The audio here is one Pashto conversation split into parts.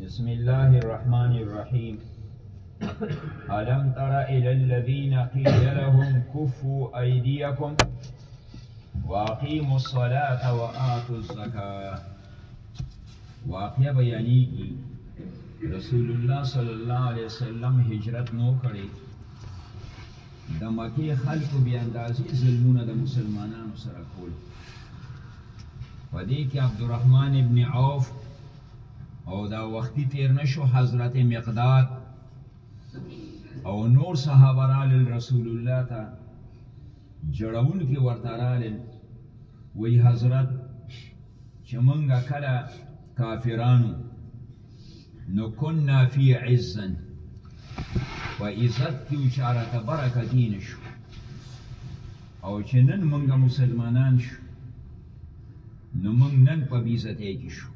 بسم الله الرحمن الرحيم ألم تر إلى الذين قيل لهم كفوا أيديكم وأقيموا الصلاة وآتوا الزكاة واقع بیانیږي رسول الله صلی الله علیه وسلم هجرت نو کړي د مکې خلکو بې اندازې ظلمونه د مسلمانانو سره کول په دې کې عبدالرحمن ابن عوف او دا وختي تیر نشو حضرت مقداد او نور صحابه رالل رسول الله ته جړون کې ورته رالل وی حضرت چې مونږه کله کافرانو نو کنا فی عزا په عزت کې اشاره ته برکتی نشو او چې نن مونږه مسلمانان شو نو مونږ نن په بیزتی کې شو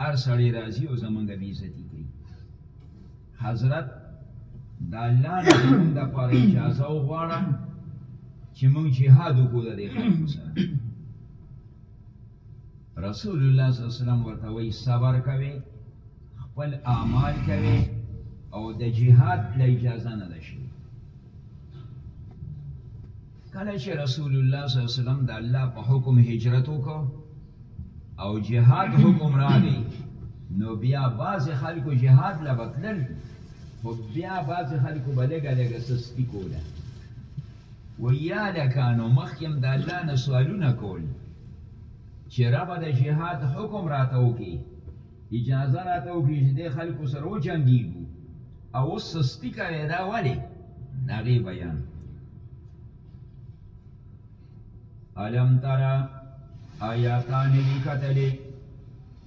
هر سړی راځي او زمونږ بیزتی کوي حضرت د الله نه زمونږ دپاره اجازه وغواړه چې مونږ جهاد وکړو د دې خلکو سره رسول الله صلی الله علیه وسلم ورته وی صبر کوي خپل اعمال کوي او د جهاد له اجازه نه ده شوي کله چې رسول الله صلی الله علیه وسلم د الله په حکم هجرت وکړ او جهاد حکم راغی نو بیا بعض خلکو جهاد لبتلل خو بیا بعض خلکو بلګه لګه سستی کوله وایي، یا هلکانو! مخکې هم د الله نه سوالونه کول چې ربه د جهاد حکم راته وکړي، اجازه راته وکړي چې دې خلکو سره وجنګېږو او اوس سستي کوې دا ولې؟ د هغې بیان الم ترا آیا تا نه دي کتلې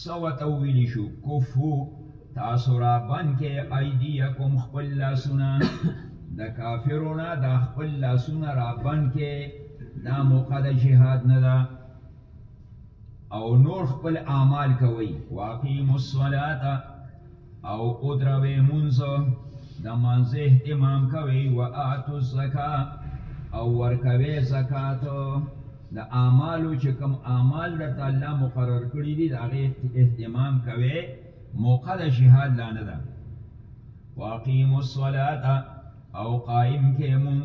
څه ورته وویلی شو کفو تاسو را بند کې ایدیکم خپل لاسونه د کافرو نه دا خپل لاسونه را بند کې دا موقع د جهاد نه ده او نور خپل اعمال کوي واقیم الصلاه او ادروي مونږ د مانزه امام کوي و اتو زکا او ورکوي زکات د اعمالو چې کوم اعمال درته الله مقرر کړی دي د هغه اهتمام کوي موقع د جهاد لانه ده واقیم الصلاه او قائم کې مونږ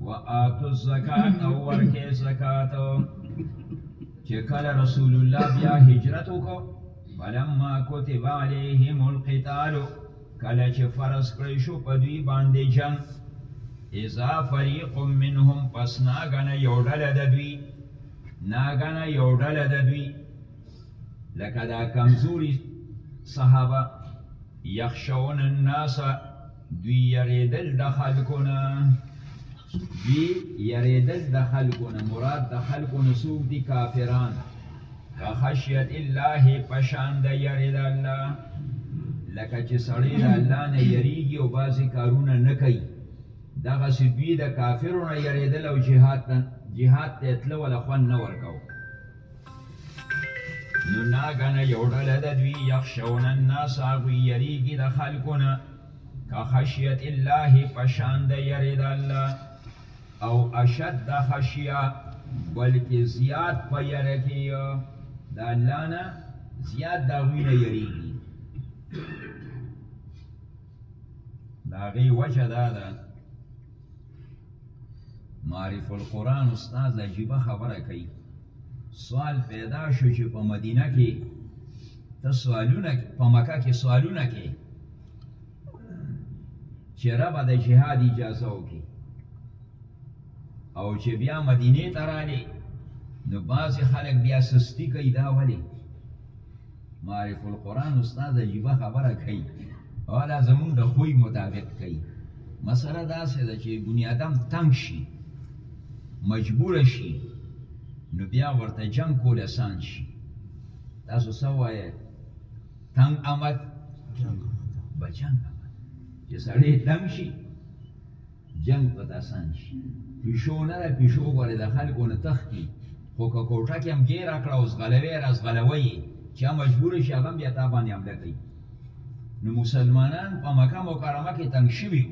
و آتو زکات او ورکه زکات چې کله رسول الله بیا هجرت وکړ فلما كتب عليهم القتال کله چې فرض کړی شو په دوی باندې جنگ اذا فريق منهم پس ناګنه یو ډله د دوی ناګنه یو ډله د دوی لکه دا کمزوري صحابه یخشون الناس دوی یریدل د خلکو نه دوی یریدل د خلکو نه مراد د خلکو نه څوک دي کافران که خشیت الله پشان د یرید الله لکه چې سړی د الله نه یریږي او بعضې کارونه نه کوي دغسې دوی د کافرو نه یریدل او جهاد ته تلو له خوند نه ورکوو نو ناګنه یو ډله د دوی یخشون الناس هغوی یریږي د خلکو نه که خشیت الله پشان د یری د الله او اشد د خشیه بلکې زیات په یره کې د الله نه زیات د هغوی نه یریږي د هغې وجه دا ده معرف القرآن استاد عجیبه خبره کوي سوال پیدا شو چې په مدینه کې ته سوالونه په مکه کې سوالونه کې چې رب د جهاد اجازه وکړي او چې بیا مدینه ته رالی نو بعضې خلک بیا سستی کوي دا ولې معرف القرآن استاد عجیبه خبره کوي او دا زمونږ د خوی مطابق کوي مسله دا سه ده چې بنی آدم تنگ شي مجبور شي نو بیا ورته جنگ کول آسان شي تاسو څه وایې تنگ آمد بجنګ آمد چې سړی تنگ شي جنګ پت اسان شي پیشو نه ده پیشو غواړي د خلکو نه تختی خو که کوټه کې هم ګیر کړه او زغلوي را زغلوي چې مجبور شي هغه بیا تا باندې حمله کوي نو مسلمانان په مکه مکرمه کې تنگ شوي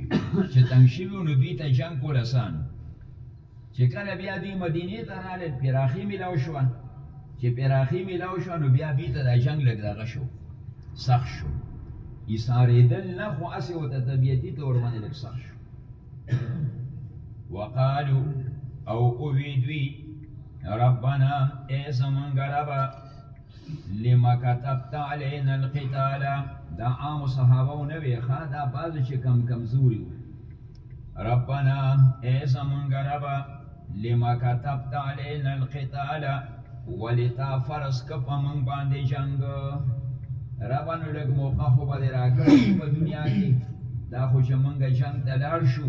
چې تنگ شوي نو دوی ته جنگ کول اسان چې کله بیا دوی مدینې ته راغلل پراخي میلاو شوه چې پراخي میلاو شوه نو بیا دوی ته دا جنګ لږ دغه شو سخت شو ایسارېدل نه خو هسې ورته طبیعتي طور باندې لږ سخت شو وقالو او اووی دوی ربنا ای زمونږ ربه لما كتبت علينا القتال دا عام صحابه نه وی ښا دا باز چې کم کمزوري ربنا اے زمونږ رب لما كتبت علينا القتال ولتا فرض ک په مونږ باندې جنگ رب نو لګ موقع خو به راکړي په دنیا کې دا خو چې مونږ جنگ ته لاړ شو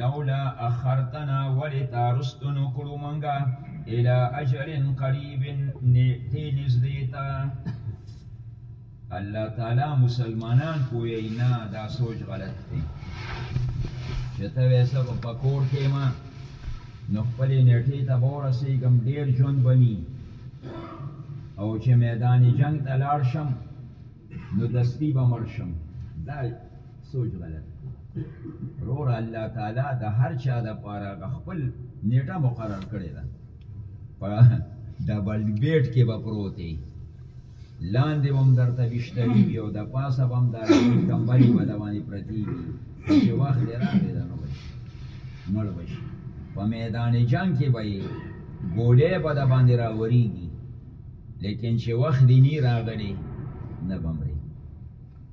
لولا اخرتنا ولی تارستنو کړو منګه الى اجل قریب نیټه نزدیتا الله تعالی مسلمانان کوی نه دا سوچ غلط دی چې ته ویسه په پکور کې ما نو خپل نیټه ته ورسېږم ډیر ژوند بنی او چې میدان جنگ ته لاړ شم نو دستی به مړ شم دا سوچ غلط رور الله تعالی د هر چا د پاره خپل نیټه مقرر کړی ده په ډبل بیډ کې به پروت دی لاندې هم درته بشتري وي او د پاسه به هم دا کمبلې به د باندې پرتې وي چې وخت یې راغی دا نو بشي مړ بشي په میدان جنګ کې به یې ګولې به د باندې راورېږي لیکن چې وخت دی نی راغلی نه بمری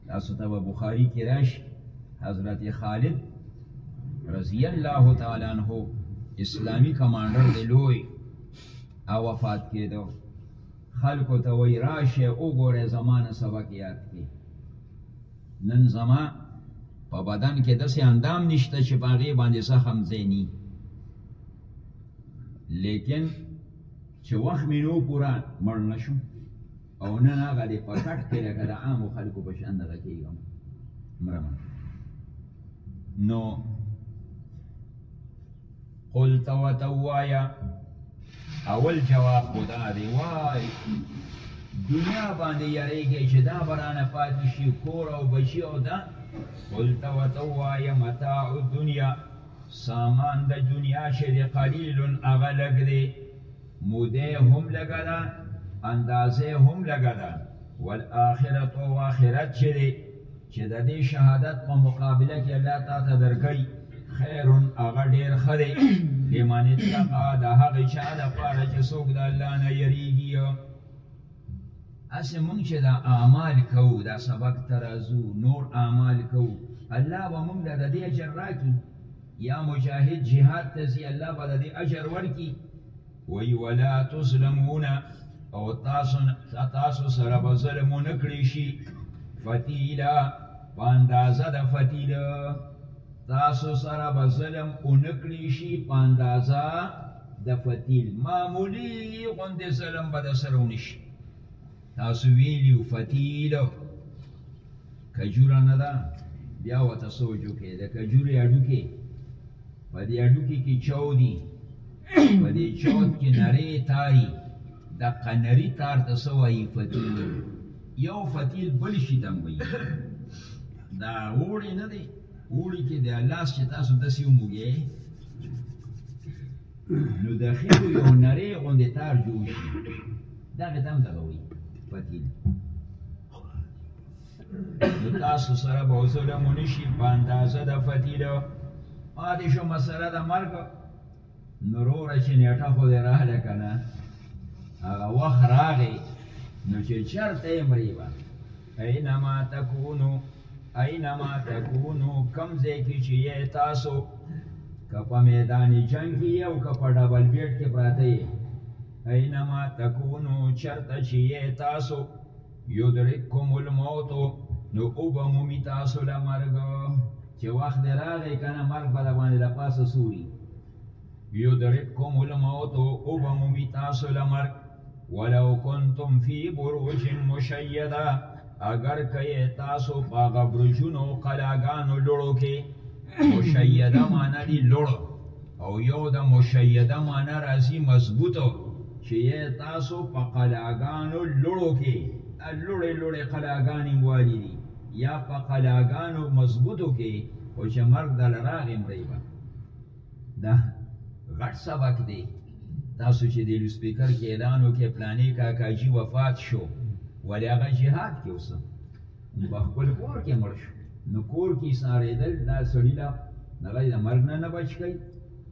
تاسو ته بخاری کې راش حضرت خالد رضی الله تعالی عنہ اسلامی کمانډر دی لوی او وفات کېدو خلکو ته وای راشه وګوره زمانه سبق یاد کې نن زما په بدن کې داسې اندام نشته چې په هغې باندې زخم ځای نی لیکن چې وخت مې نه و پوره مړ نه شوم او نن هغه دې په کټ کې لکه د عامو خلکو په شان دغه کېږم مرم نو قلت وتوایا اول جواب خدا دی وای دنیا باندې یریږي چې دا برانه پاتې شي کور او بچي او دا قلت وتوایا متاع الدنیا سامان د دنیا چې دی قلیل هغه لږ دی موده هم لږه ده اندازه هم لږه ده والآخرت او آخرت چې دی چې د دې شهادت په مقابله کې الله تا ته درکوي خیر هغه ډیر ښه دی لمن اتقا د هغې چا لپاره چې څوک د الله نه یریږي هسې مونږ چې دا اعمال کوو دا سبق ته راځو نور اعمال کوو الله به مونږ له د دې اجر راکړي یا مجاهد جهاد ته ځي الله به د دې اجر ورکړي وایي ولا تظلمون او تاسو تاسو سره به ظلم ونه کړی شي فتیلا په اندازه د فتیله تاسو سره به ظلم ونه کړی شي په اندازه د فتیل معمولی غوندې ظلم به د سره ونشي تاسو ویلیو فتیل کجوره نه ده بیا ورته سوچ وکړئ د کجورې هډوکې په دې هډوکې کې چاو دي په دې چاود کې نری تاری د قنری تار ته څه وایي فتیل یو فتیل بل شي ته هم وایي دا اوړی نه دی اوړي کې د لاس چې تاسو داسې وموږئ نو د خېټو یو نری غوندې تار جوړ شي دغې ته هم دغه وایي فتیل نو تاسو سره به ظلم ونه شي په اندازه د فتیلو پاتې شو مسله د مرګ نو روره چې نیټه خو دې راغله که نه هغه وخت راغی نو چې چرته یې مري به اینما تکونو اینما تکونو کم ځای کې چې یې تاسو که په میدان جنګ کې او که په ډبل بیټ کې پراته یې اینما تکونو چرته چې یې تاسو یدرککم الموت نو اوبه مومی تاسو له مرګ چې وخت دی راغی که نه مرګ به درباندې له پاسه سوري یدرککم الموت اوبه مومی تاسو له مرګ ولو کنتم فی بروج مشیده اگر که تاسو په هغه برجونو قلاګانو لوړو کې مشیده معنی دی لوړو او یو د مشیده معنی راځي مضبوط چې یې تاسو په قلاګانو لوړو کې لوړې لوړې قلاګانې موالي دي یا په قلاګانو مضبوطو کې خو چې مرګ د لراغې مړی به دا غټ سبق دی تاسو چې د لوسپیکر کې اعلان وکړي پلانې کاکاجي وفات شو ولې هغه جهاد کې اوسه نو په خپل کور کې مړ شو نو کور کې سارېدل دا سړی له هغه د مرګ نه نه بچ کوي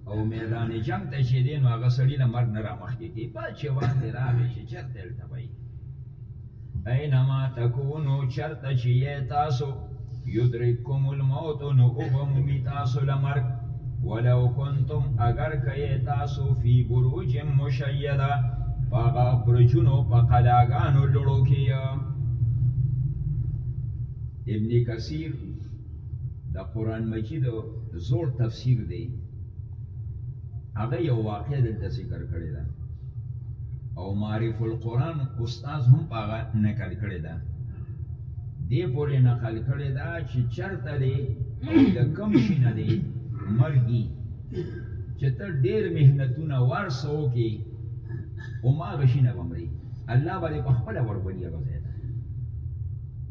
او میدان جنگ ته چې دی نو هغه سړی له مرګ نه رامخکې کېږي په چې وخت یې راغی چې چېرته هلته به اینما تکونو چېرته چې یې تاسو یدرککم الموت نو وبه مومي تاسو له مرګ ولو کنتم اگر کئے تاسو فی بروج مشیده پاغا برجونو پا قلاغانو لڑو کی ابن کثیر د قرآن مجید زور تفسیر دی هغه یو واقع دلته ذکر کړی ده او معرف القرآن استاد هم پاغه نقل کړی ده دې پورې نقل کړی دا چې چرته دی د کم شي نه دی مرګي چې ته ډېر محنتونه ورسو کې او ما غشي نه بمري الله باندې په خپل ورولي هغه ځای ته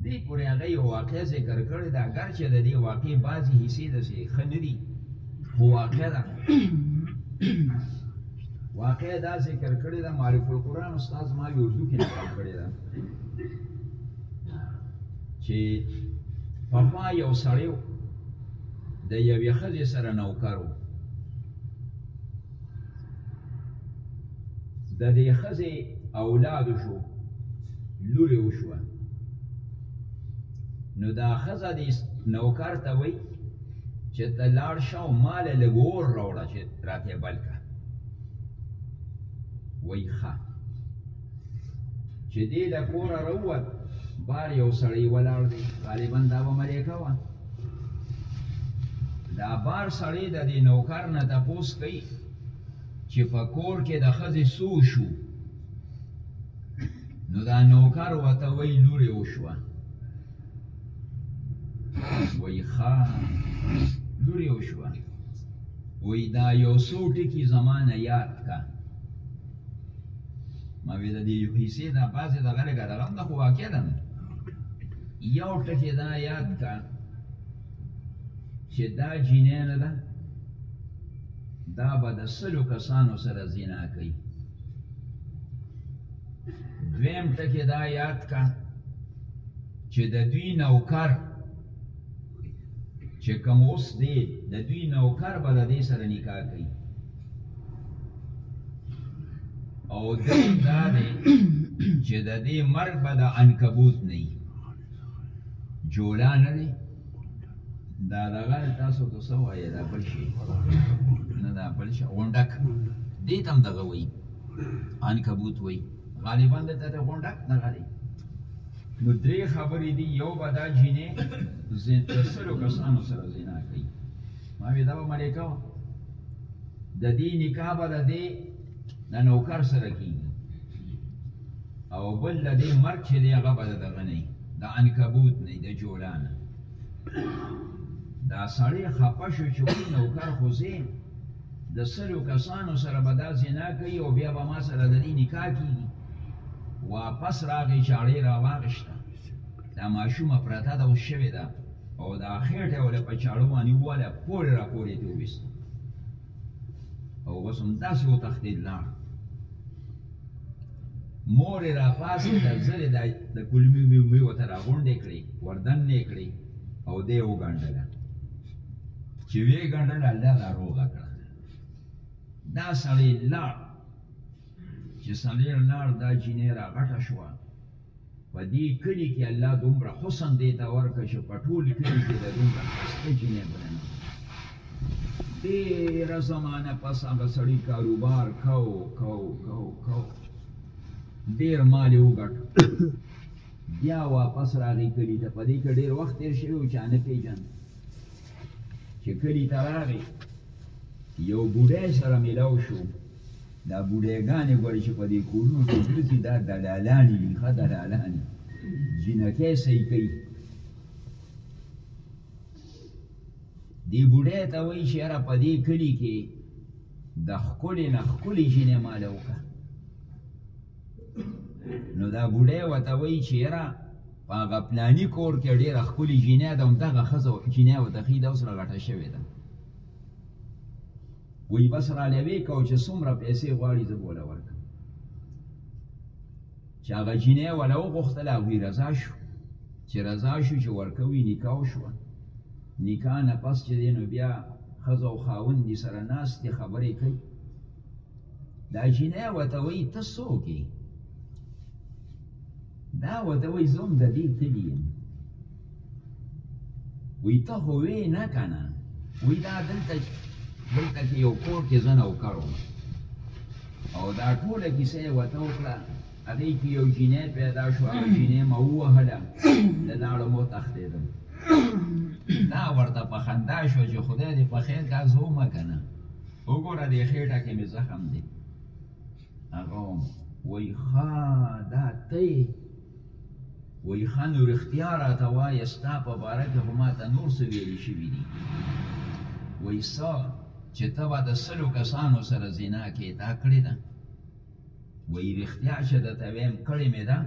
دې پورې هغه یو واقع ذکر کړی دا اگر چې د دې واقع بعضي حصے د سي خندي خو واقع ده واقع دا ذکر کړی دا معرف القرآن استاد ما یو اردو کې نقل کړی دا چې پخوا یو سړی د یوې ښځې سره نوکر و د دې ښځې اولاد شو لورې وشوه نو دا ښځه دې نوکر ته وایي چې ته لاړ شه او مال لږ اور راوړه چې راته بل کړه وایي ښه چې دی له کوره راووت بار یو سړی ولاړ دی غالبا دا به ملیکه وه دا بار سړی د دې نوکر نه تپوس کوي چې په کور کې د ښځې څو شو نو دا نوکر ورته وایي لورې وشوه وایي ښه لورې وشوه وایي دا یو څو ټکي زما نه یاد که ما وی د دې یو حصے دا پاسه دغه لګا دغه هم د خو واقع ده یو ټکی دا یاد کا چې دا جینې نه ده دا به د سلو کسانو سره زینا کوي دویم ټکی دا یاد کا چې د دوی نوکر چې کوم اوس دی د دوی نوکر به د دې سره نکاح کوي او دې دا دی چې د دې مرګ به د عنکبوت نه وي جولا نه دی دا دغه تاسو ته څه وایي دا بل شي نه دا بل شي غونډک دې ته هم دغه وایي عنکبوت وایي غالبا د ته غونډک دغه دی نو درې خبرې دي یو به دا جینې د سلو کسانو سره زنا کوي ما وی دا به ملکه وه د دې نکاح به د دې د نوکر سره کېږي او بل د دې مرګ چې دی هغه به د دغه نه د عنکبوت نه د جولا نه دا سړی خپه شو چې وایي نوکر خو زه د سلو کسانو سره به دا زنا کوي او بیا به ما سره د دې نکاح کېږي واپس راغی چاړې راواغېسته دا ماشومه پرته ده اوس شوې ده او دا خېټه یې له په چاړو باندې وواله پورې را پورې ترې وویسته او اوس همداسې وتښتېد لاړ مور یې راپاڅېده زر یې د کلمې ومې ورته راغونډې کړې وردننه یې کړې او دی یې وګنډله چې ویې ګنډله الله دا روغه کړه دا سړی لاړ چې سړی لاړ دا جینۍ را غټه شوه په دې کلي کې الله دومره حسن دې ته ورکړ چې په ټول کلي کې د دومره ښایسته جینۍ بله نه ډېره زمانه پس هغه سړي کاروبار کو کو کو کو ډېر مال یې وګټ بیا واپس راغی کلي ته په دې کې ډېر وخت تېر شوی و چا نه پېژند چې کلي ته راغی یو بوډۍ سره میلاو شو دا بوډای ګانې ګورې چې په دې کورونو کې ګرځي دا دلالانې دي ښه دلالانې جینکۍ صحیح کوي دی بوډۍ ته وایي چې یاره په دې کلي کې د ښکلې نه ښکلې جینۍ ماله وکړه نو دا بوډۍ ورته وایي چې یاره په هغه پلاني کور کې ډېره ښکلې جینۍ ده همدغه ښځه جینۍ ورته ښي دا اوس راغټه شوې ده وی بس را لوي کو چې څومره پیسې غواړي زه بوله ورکم چې هغه جینې ولا وغوښتله هغوی رضا شو چې رضا شو چې ورکوي نکاح وشوه نکاح نه پس چې دی نو بیا ښځه او خاوند دي سره ناستې خبرې کوي دا جینې ورته وایي ته څوک یې دا ورته وایي زه هم د دې کلي یم وی ته خو وی نه کنه وی دا دلته دلته کې یو کور کې زنه وکړو او دا ټوله کیسه یې وته وکړه هغه کې یو جینې پیدا شو هغه جینې ما وهله د لاړو مو تختیدم دا ورته په خندا شو چې خدای دې په خیر کا زو ما کنه وګوره دې خېټه کې مې زخم دی هغه وای خا دا ته وی ښه نو رښتیا راته وایه ستا په باره کې خو ماته نور څه ویلي شوي دي وی څه چې ته به د سلو کسانو سره زنا کې تا کړې ده وی رښتیا چې درته وایم کړې مې ده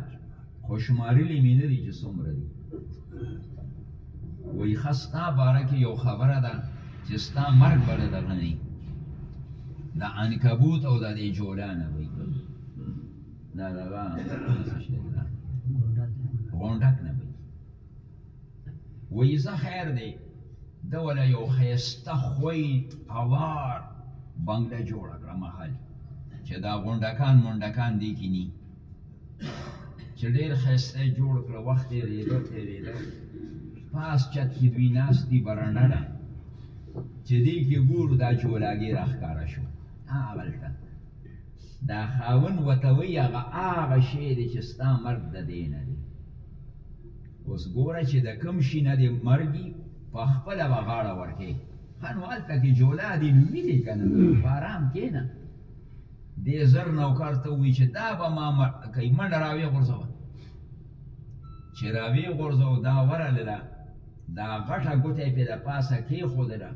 خو شمارلې مې نه دي چې څومره دي وی ښه ستا باره کې یو خبره ده چې ستا مرګ به له دغه نه د عنکبوت او د دې جولانه وی دا دغه څه شي دا غونډک نه وي وایي زه خیر دی ده ولا یو ښایسته خوی اوار بنګله جوړه کړه محل چې دا غونډکان منډکان دی کې ني چې ډېر ښایسته یې جوړ کړه وخت یې رېده تېرېده پاس چت کې دوی ناست دي برنډه ده چې دی کې ګورو دا چولاګي راښکاره شو هغلته دا خاون وته وی هغه هغه شی دی چې ستا مرګ د دی نه دی اوس ګوره چې د کم شي نه دی مرګي په خپل وغاړه ورکه خنو الته کې جولا دی نو ویلې کنه آرام کینا دې زر نوکر ته وی چې دا به ما کوي من راوي غرزو چې راوي غرزو دا ورلله دا غټه ګوته په د پاسه کې خودله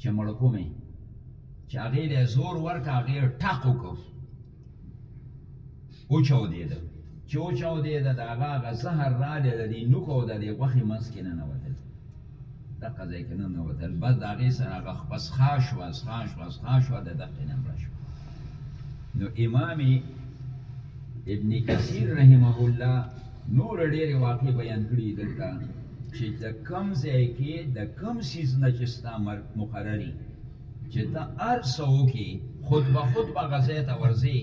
چې مړ کومه چې هغې له زور ورکه هغې ټاق وکړ وچاودېده چې وچاودېده د هغه هغه زهر رالی د دې نوک او د دې غوښې منځ کې ننوتل دقه ځای کې ننوتل بس د هغې سره هغه خپه سخا شوه سخا شوه سخا شوه د دقې نه مړه شوه نو امام ابن کثیر رحمه الله نور ډېرې واقع بیان کړي دلته چې د کم ځای کې د کم سیز نه چې ستا مرګ مقرري چې ته هر څه وکړي خود به خود به هغه ځای ته ورځې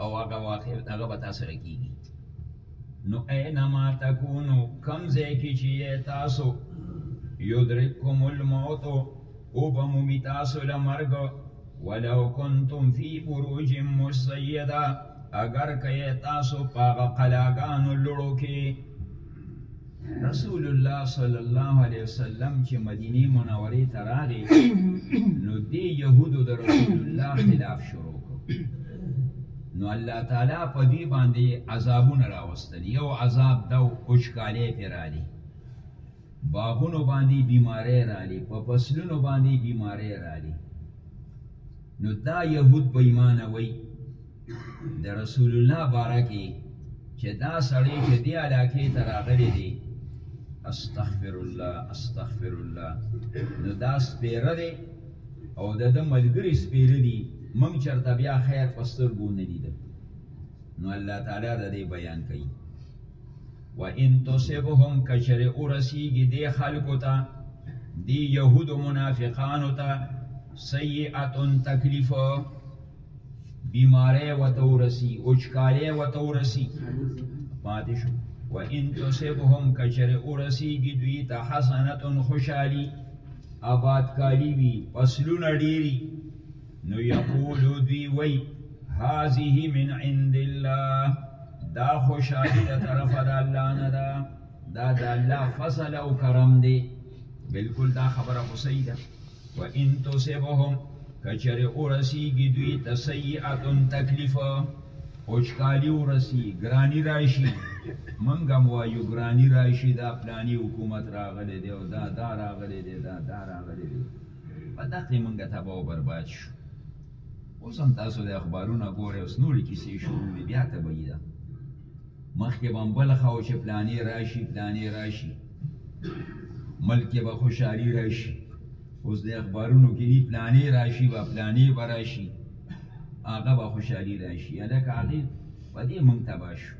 او هغه واقع هغه به تا سره کېږي نو اینما تکونو کم ځای کې چې تاسو یدرککم الموت او به مومي تاسو له مرګ ولو کنتم فی بروج مسیده اگر که تاسو په هغه قلاګانو لوړو کې رسول الله صلی الله علیه وسلم چې مدینه منوره ته راغی نو دی يهودو د رسول الله خلاف شروع نو الله تعالی په دې باندې عذابونه راوستل یو عذاب دا اوچکاله پیرالی باغونو باندې بیماری رالی په فصلونو باندې بیماری رالی نو دا يهود په ایمان وای د رسول الله باره کې چې دا سړی چې دی علاقې ته راغلی دی استغفر الله استغفر الله نو دا سپیره دی او د د ملګری سپیره دی مونږ چرته بیا خیر پستر ګو نه لیدل نو الله تعالی د دې بیان کوي و ان تصبهم کشر ورسیږي دی خلکو ته دی يهود منافقانو ته سیئه تکلیف بیماری وته ورسی اوچکاری وته ورسی پاتې شو و ان تصبهم کشر ورسیږي دوی ته حسنه خوشحالي آباد کالی وی فصلونه ډیری نو یقولو دوی وی هذه من عند الله دا خوشحالی دا طرف دا اللہ ندا دا دا اللہ فصل او کرم دی بالکل دا خبره خو صحیح ده و ان تصبهم کچره اورسیږي دوی تسیئاتن تکلیف اوچکالی اورسی ګرانی راشي منګم وایو ګرانی راشي دا پلانی حکومت راغلی دی او دا دا راغلی دی دا دا راغلی دی په دقې مونږ تبا و برباد شو اوس هم تاسو د اخبارونه ګورئ اوس نورې کیسې شروع دي بیا طبیعي ده مخکې به هم بل ښه و چې پلانې راشي پلانې راشي ملک کې به خوشحالي راشي اوس د اخبارونو کې دي پلانې راشي به پلانې به راشي هغه به خوشحالي راشي هلکه هغې په دې مونږ تباه شو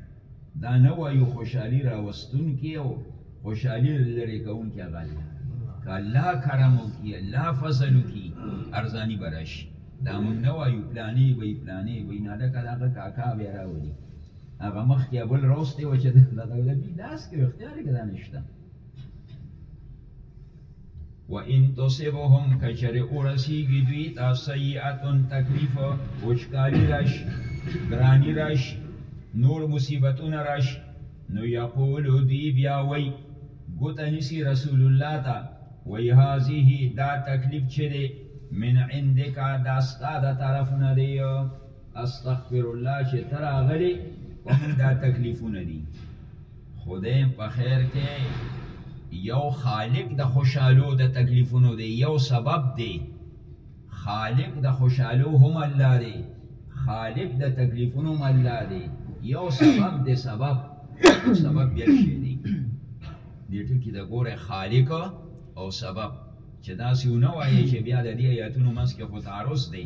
دا نه وایو خوشحالي راوستونکي او خوشحالي لرې کوونکي هغه الله که الله کرم وکړي الله فضل وکړي ارزاني به راشي دا مونږ نه وایو پلانې به یې پلانې به یې ناډکه د هغه کاکا به یې راولي هغه مخکې بل راوستی و چې دغه لبي داسې کوي اختیار یې که دا نشته و ان تصبهم کچر اورسیږي دوی ته سیئه تکلیف وچکالي راشي ګراني راشي نور مصیبتونه راشي نو یقولو دوی بیا وی ګوته نیسي رسول الله ته وی هذه دا تکلیف چې دی من عندک دا ستا د طرف نه دی استغفر الله چې تر هغه دی په موږ دا تکلیفونه دي خدای په خیر کې یو خالق د خوشحالو د تکلیفونو دی یو سبب دی خالق د خوشحالو هم الله دی خالق د تکلیفونو هم الله دی یو سبب دی سبب سبب بیا شي دی دې ټکی د ګوره خالق او سبب چې داسې ونه وایي چې بیا د دې آیاتونو منځ کې خو تعارض دی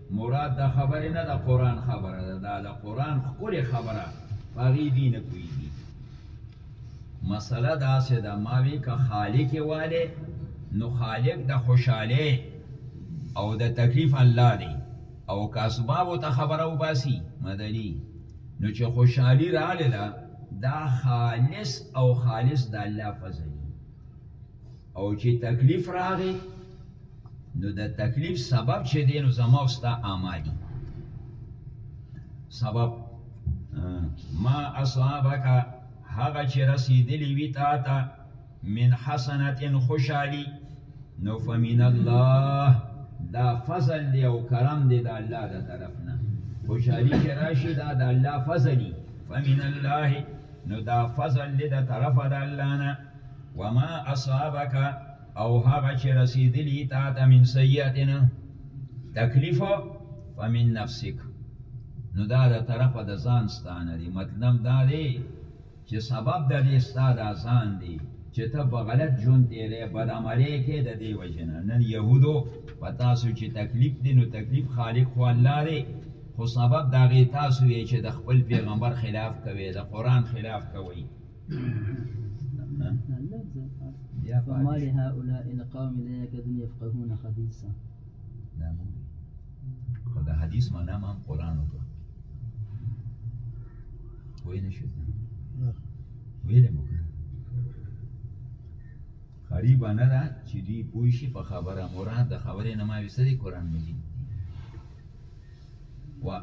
مراد د خبرې نه د قرآن خبره ده دا د قرآن ښکلې خبره په هغې دوی نه پوهېږي مسله داسې ده ما وی که خالق یې والی نو خالق د خوشحالۍ او د تکلیف الله دی او که اسبابو ته خبره وباسي مدني نو چې خوشحالي راغله دا خالص او خالص د الله فضل او چې تکلیف راغی نو د تکلیف سبب چې دی نو زما او ستا اعمالي سبب ما اصابک هغه چې رسیدلی وي تا ته من حسنت خوشحالی نو فمن الله دا فضل دی او کرم دی د الله د طرف نه خوشحالی چې راشي دا د الله فضل دی فمن الله نو دا فضل دی د طرف د الله نه وما اصابک او هغه چې رسیدلی تا ته من سیئتنا تکلیف فمن نفسک نو دا د طرف د ځان ستانه دی مطلب دا دی چې سبب د دې ستا د ځان دی چې ته په غلط ژوند تیرې بد عملې کې د دې وجنه نن يهودو پتا سو چې تکلیف دی نو تکلیف خالق خو الله دی خو سبب دا غي تاسو یې چې د خپل پیغمبر خلاف کوي د قران خلاف کوي فما لهؤلاء القوم لا يكادون يفقهون حديثا دا مو او دا حدیث معنا ما هم قران وکړ وای نه شو ویل مو غریب نه دا چې دی پوه شي په خبره مراد د خبرې نه ما وسري قران مجید وه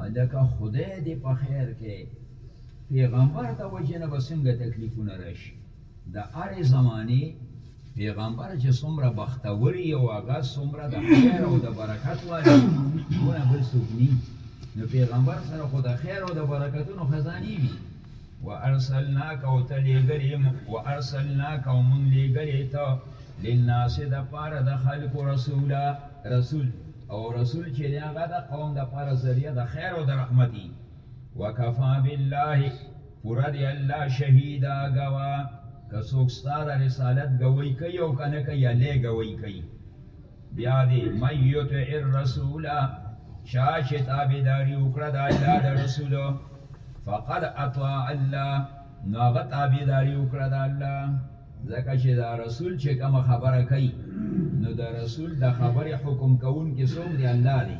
هلکه خدای دی په خیر کې پیغمبر ته وجه نه بسنګ تکلیفونه راشي د اره زمانه پیغمبر چې څومره بختوري او هغه څومره د خیر او د برکت والی ونه بل سګنی نو پیغمبر سره خو د خیر او د برکتونو خزانی وي وارسلناک او ته لېږلې وارسلناک او مونږ لېږلې ته للناس د پاره د خلکو رسولا رسول او رسول چې دی هغه د قوم د پاره ذریعه د خیر او د رحمت وي وکفا بالله پوره دی الله شهیدا ګوا که څوک ستا د رسالت ګوی کوي او که نه کوي الله ګوی کوي بیا دی من یطع الرسول چا چې تابعداري وکړه د الله د رسول فقد اطاع الله نو هغه تابعداري وکړه د الله ځکه چې دا رسول چې کوم خبره کوي نو دا رسول د خبره حکم کوون کې څوک دی الله دی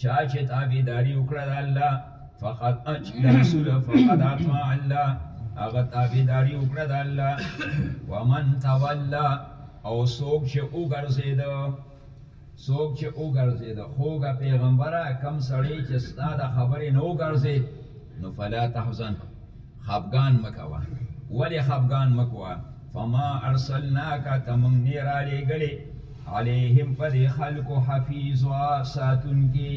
چا چې تابعداري وکړه د الله فقط اچ رسول فقط اطاع الله هغه تابعداري وکړه د الله ومن تولى او څوک چې وګرځیدو څوک چې وګرځید خوګه پیغمبره کم سړی چې ستا د خبرې نه وګرځید نو فلا تحزن خفګان مکوه ولې خفګان مکوه فما ارسلناک ته موږ نه را لېږلې علیهم پر خلکو حفیظا ساتونکي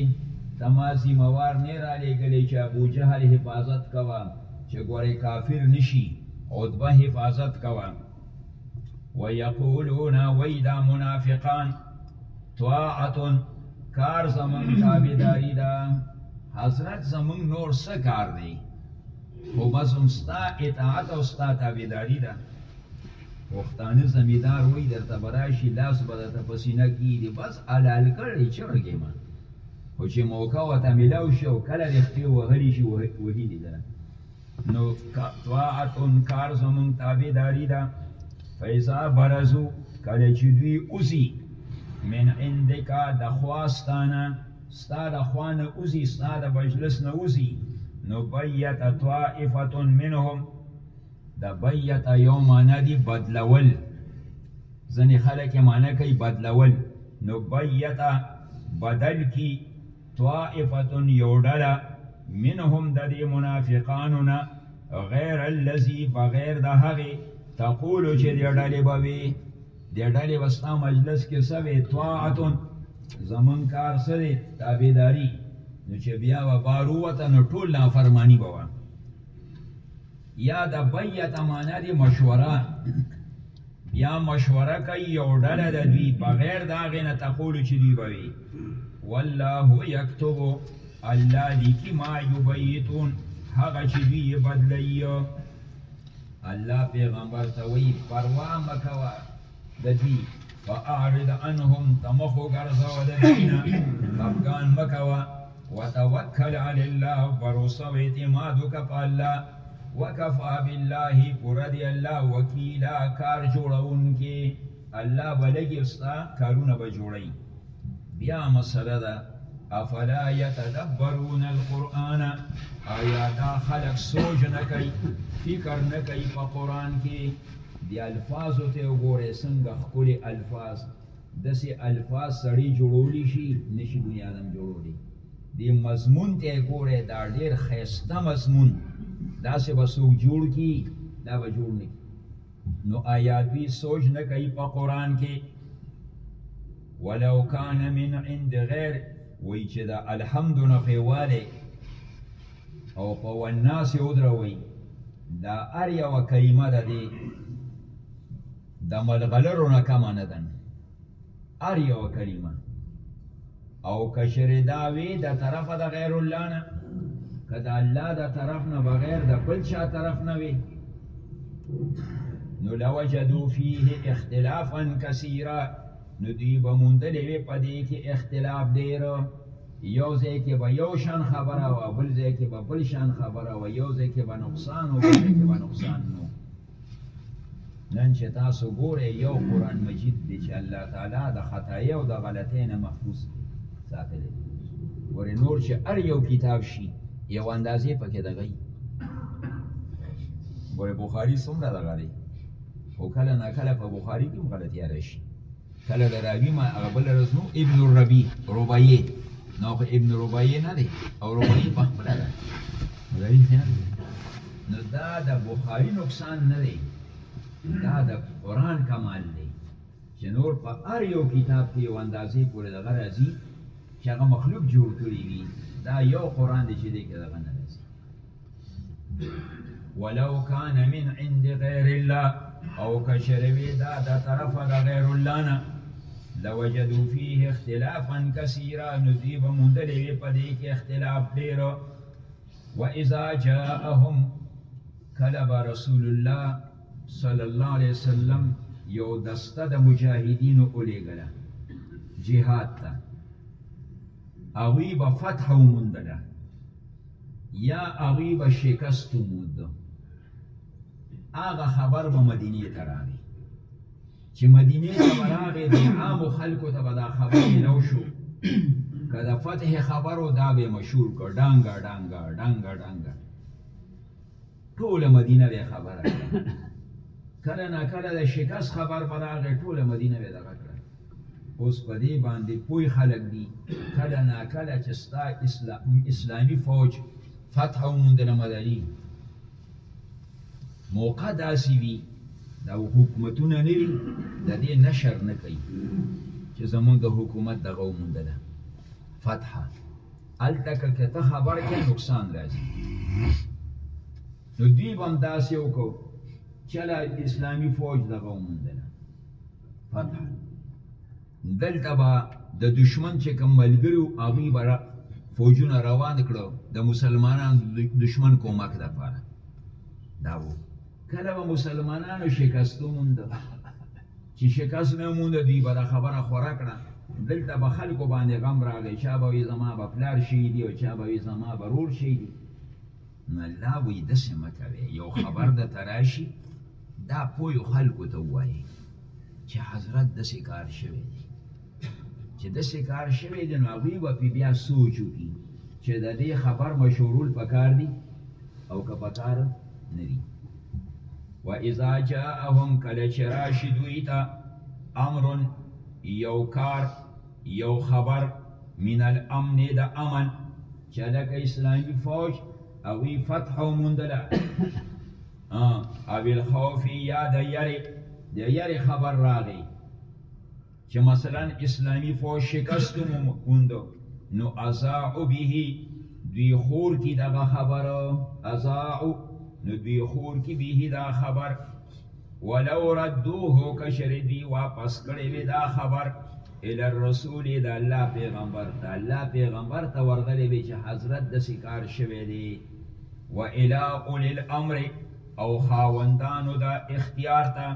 ته ما ذموار نه را لېږلې چې ابو جهل حفاظت کوه چې ګورې کافر نشي عتبه حفاظت کوه ويقولون ويدا منافقان طاعتون کار زمون تابیداری دا حضرت زمون نور سه کار دی خو بس هم ستا اطاعت او ستا تابیداری دا وختانه زمیدار وای درته براشي لاس به درته په سینه کیږي بس حلال کړی چرګې ما خو چې موقع ورته میلاو شي او کله رښتې وهلی شي وهي دي دره نو طاعت انکار زمون تابیداری دا فیضا برزو کله چې دوی اوزی من عندکا د خواستانا ستا د خوانه اوزی ستا د مجلس نه اوزی نو بیت طائفت منهم د بیت یومانا دی بدلول ځنې خلک معنی کوي بدلول نو بیت بدل کی طائفتن یو ډله منهم د دې منافقانو نه غیر الذی بغیر د هغه تقول چې د ډلې به وي د ډلې وستا مجلس کې سوي طاعتن زمون کار سره تابعداري نو چې بیا و بارو وته نو ټول نافرمانی بوه یا د بیعت معنا دی مشوره بیا مشوره کوي یو ډله د دوی بغیر د هغې نه تقولو چې دوی به وي والله یکتب الله لیکي ما یبیتون هغه چې دوی یې بدلوي الله پیغمبر ته وایي پروا مه کوه د دوی فاعرض عنهم تمخ وګرځوه د دوی نه خفګان مه کوه وتوکل علی الله بروسه او اعتماد وکړه په الله وکفا بالله پوره دی الله وکیلا کار جوړونکي الله بلګي استا کارونه به جوړي بیا مسله ده افلا يتدبرون القرآن آیا دا خلق سوچ نه کوي فکر نه کوي په قرآن کې دی الفاظو ته وګوره څنګه ښکلي الفاظ داسې الفاظ سړی جوړولی شي نشي بني آدم جوړولی دی مضمون ته ګوره دا ډېر ښایسته مضمون داسې به څوک جوړ کړي دا به جوړ نه نو آیا دوی سوچ نه کوي په قرآن کې ولو کان من عند غیر وایي چې دا الحمد نه خیواله او په والناس یې ودروئ دا هر یوه کلمه د دې د ملغلرو نه کمه نه ده هر یوه کلمه او که چېرې دا وي د طرفه د غیر الله نه که د الله د طرف نه بغیر د بل چا طرف نه وي نو لوجدو فيه اختلافا کثیرا نو دوی به موندلې وي په دې کې اختلاف ډېر یو ځای کې به یو شان خبره او بل ځای کې به بل شان خبره او یو ځای کې به نقصان او بل ځای کې به نقصان نو نن چې تاسو ګوره یو قران مجید دی چې الله تعالی د خطای او د غلطۍ نه محفوظ ساتلی ګوره نور چې هر یو کتاب شي یو اندازې پکې دغی ګوره بخاری څومره دغه دی خو کله نه کله په بخاری کې غلطی راشي کله د راوی ما هغه بل رز نو ابن الربی ربیع نو خو ابن ربیع نه دی او ربیع په خپل ده ربیع نه نو دا د بخاری نقصان نه دی دا د قران کمال دی چې نور په هر یو کتاب کې یو اندازې پورې دغه راځي چې هغه مخلوق جوړ کړی وي دا یو قران دی چې دې کې دغه نه راځي ولو کان من عند غیر الله او کشروی دا د طرف د غیر الله نه لوجدو فيه اختلافا كثيرا نذيب مندلې په دې کې اختلاف ډېر و اذا جاءهم کلب رسول الله صلی الله علیه وسلم یو دسته د مجاهدینو اولېګله جهاد ته هغوی به فتح وموندله یا هغوی به شکست وموند هغه خبر به مدینې ته راغی چې مدینې ته به راغی د عامو خلکو ته به دا خبر میلاو شو که د فتح خبرو دا به مشهور کړ ډانګه ډانګه ډانګه ډانګه ټوله مدینه به خبره کله نا کله د شکست خبر براغه ټوله مدینه به دغه کړه اوس په دې باندې پوی خلک دي کله نا کله چې ستا اسلام اسلامي فوج فتح وموندله مدني موقع داسې وي دا حکومتونه نه وي د دې نشر نه کوي چې زمونږ حکومت دغه وموندله فتحه هلته که کته خبر کې نقصان راځي نو دوی هم داسې وکړو چلا اسلامی فوج دغه وموندله فتح دلته به د دشمن چې کوم ملګري وو هغوی به فوجونه روان کړو د مسلمانانو دشمن کومک لپاره دا وو کله به مسلمانانو شکستو موندل چې شکست نه وموند، دوی به دا خبره خوره کړه، دلته به خلکو باندې غم راغی، چا به وی زما به پلار شهید وي او چا به وی زما به رور شهید وي. نو الله وی داسې مه کوئ، یو خبر درته راشي، دا پوهو خلکو ته ووایئ چې حضرت داسې کار شوی دی. چې د شکار شوی دی نو هغوی به پې بیا سوچ وکړي چې د دې خبر مشورول پکار دي او که پکار نه دي و اذا جاءهم کله چې راشي دوی ته امر یو کار یو خبر من الامن د امن چې لکه اسلامي فوج هغوی فتح وموندله او الخوف یا د یری د یری خبر راغی چې مثلا اسلامی فوج شکست موند نو ازاعو به دوی خور کی دغه خبر ازاعو نو دوی خور کی به دا خبر ولو ردوه کشر دوی واپس کړی وی دا خبر ال الرسول د الله پیغمبر ته الله پیغمبر ته ورغلی وی چې حضرت د سکار شوی دی و الی اول الامر او خاوندانو د اختیار ته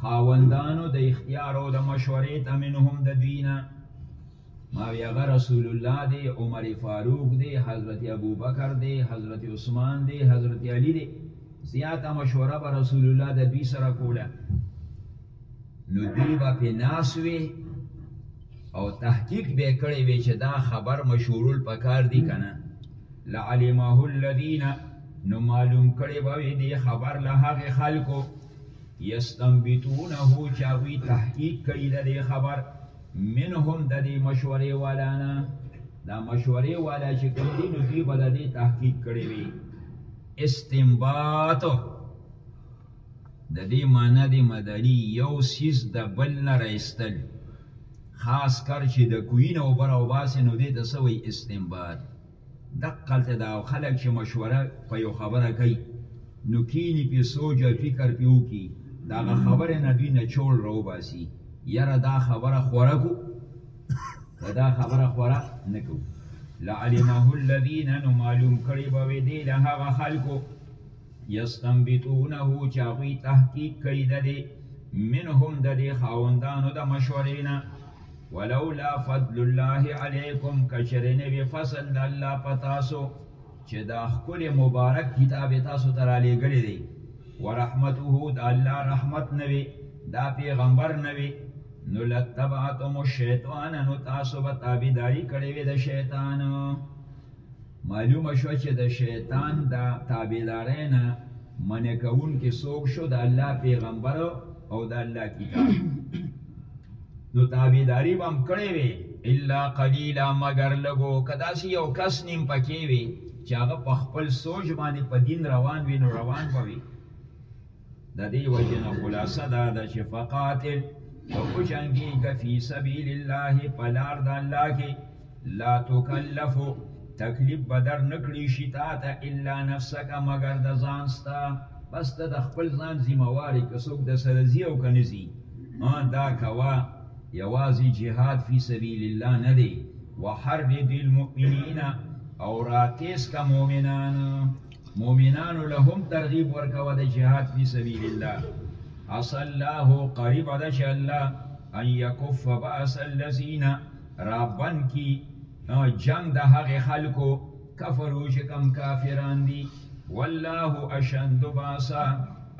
خاوندانو د اختیار او د مشورې ته منهم د دوینا ما ویغه رسول الله دی عمر فاروق دی حضرت ابو بکر دی حضرت عثمان دی حضرت علی دی زیاته مشوره به رسول الله د دوی سره کوله نو دوی به په ناس وي او تحقیق به کړی وي چې دا خبر مشورول پکار دی کنه لعلمه الذین نو معلوم کړی به دی خبر له هغه خلکو یستنبطونه چې هغوی تحقیق کوي د دې خبر منهم د دې مشورې والا نه دا مشورې والا چې کوم دي نو دوی به د دې تحقیق کړی وي استنباط د دې معنی د مدلی یو سیز د بل نه راستل خاص کر چې د کوی نه وبر او باسې نو دې ته سوی استنباط دقلته دا خلک چې مشوره په یو خبره کوي نو کینی پی سوچ او فکر پی وکي دا غ خبره نه دوی نه چول راو باسي یره دا خبره خوره کو دا خبره خوره نه کو لعلمه الذين نو معلوم کړي به دې له هغه خلکو یستنبتونه چې هغوی تحقیق کوي د دې منهم د دې خاوندانو د مشورې نه ولولا فضل الله علیکم کچرین وی فصل د الله پتاسو چې دا خپل مبارک کتاب تاسو ته را لېږلی دی ورحمته د الله رحمت نه وي دا پیغمبر نه وي نو لتبعتم الشیطان نو تاسو به تابعداري کړې وي د شیطان معلومه شوه چې د شیطان د تابعدارۍ نه منع کوونکی څوک شو د الله پیغمبر او د الله کتاب نو تابعداري به هم کړې وي الا قلیلا مګر لږو که داسې یو کس نیم پکې وي چې هغه په خپل سوچ باندې په دین روان وي نو روان به وي د دې وجه نه خلاصه دا ده چې فقاتل او وجنګېږه فی سبیل الله په لار د الله کې لا تکلفو تکلیف به در نه کړي شي تا ته الا نفسک مګر د ځان ستا بس ته د خپل ځان ذمهواري که څوک د سره ځي او که نه ځي دا کوه یوازې جهاد فی سبیل الله نه دی وحرد المؤمنین او راتیس کا مؤمنان مومنانو له هم ترغیب ورکوه د جهاد فی سبیل الله عسى الله قریب ده چې الله ان یکف باس الذین رابن کی جنگ د هغه خلکو کفرو چې کم کافران دي والله اشد باسا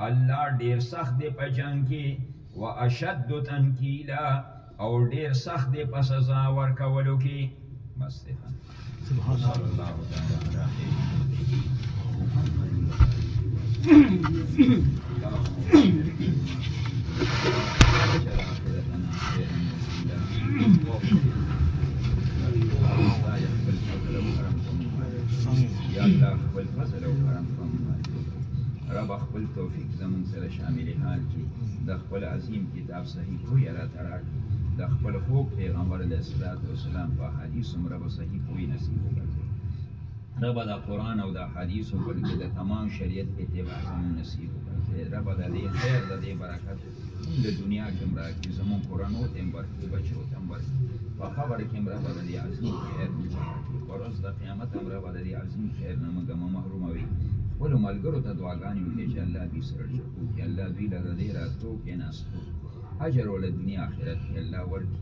الله ډیر سخت دی په جنگ کې واشد تنکیلا او ډیر سخت دی په سزا ورکولو کې بس دی سبحان الله یا الله خپل فضل او کرم رب خپل توفیق زمون سره شامل حال کې د خپل عظیم کې دا صحیح پوی را تراړ د خپل خوب پیغمبر علیه الصلاۃ والسلام په حدیث هم رب صحیح پوی نصیب وکړي رب دا قران او دا حدیث او بلکې د تمام شریعت اتباع هم نصیب وکړي رب دا دې خیر د دې برکت د دنیا کې مرا کې زمون قران او تم برکې بچو تم برکې په خبر کې مرا د دې عظیم خیر ورځ د قیامت مرا د دې عظیم خیر نه موږ محروم وي ولوملګرو ته دعاګانې وکړي چې الله دې سره کې الله دوی له دې راتلو کې ناستو اجر ول دنیا آخرت کې الله ورکړي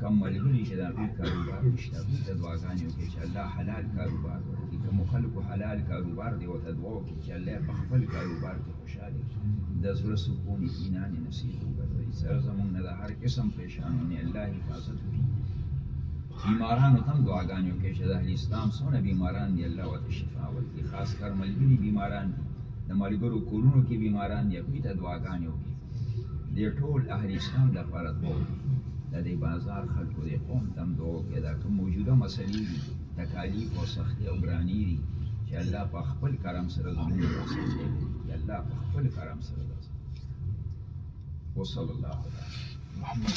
کم ملګری چې دا دوی کاروبار نشته دوی ته دعاګانې وکړي چې الله حلال کاروبار ورکړي کوم خلکو حلال کاروبار دی ورته دعا وکړي چې الله په خپل کاروبار کې خوشاله کړي د زړه سکون اطمینان نصیب وګرځوي سره زمونږ نه د هر قسم پریشانونې الله حفاظت وکړي بیمارانو هم دعاګانې وکړي چې د اهل اسلام څونه بیماران دي الله ورته شفا ورکړي خاص کر ملګري بیماران دي د ملګرو کورونو کې بیماران دي هغوی ته دعاګانې وکړي د ټول اهل اسلام لپاره دعا وکړي د دې بازار خلکو دې قوم ته هم دعا وکړي دا کوم موجوده مسلې دي تکالیف او سختۍ او ګرانۍ دي چې الله په خپل کرم سره زموږ رسول دی چې الله په خپل کرم سره ده وصلی الله علیه محمد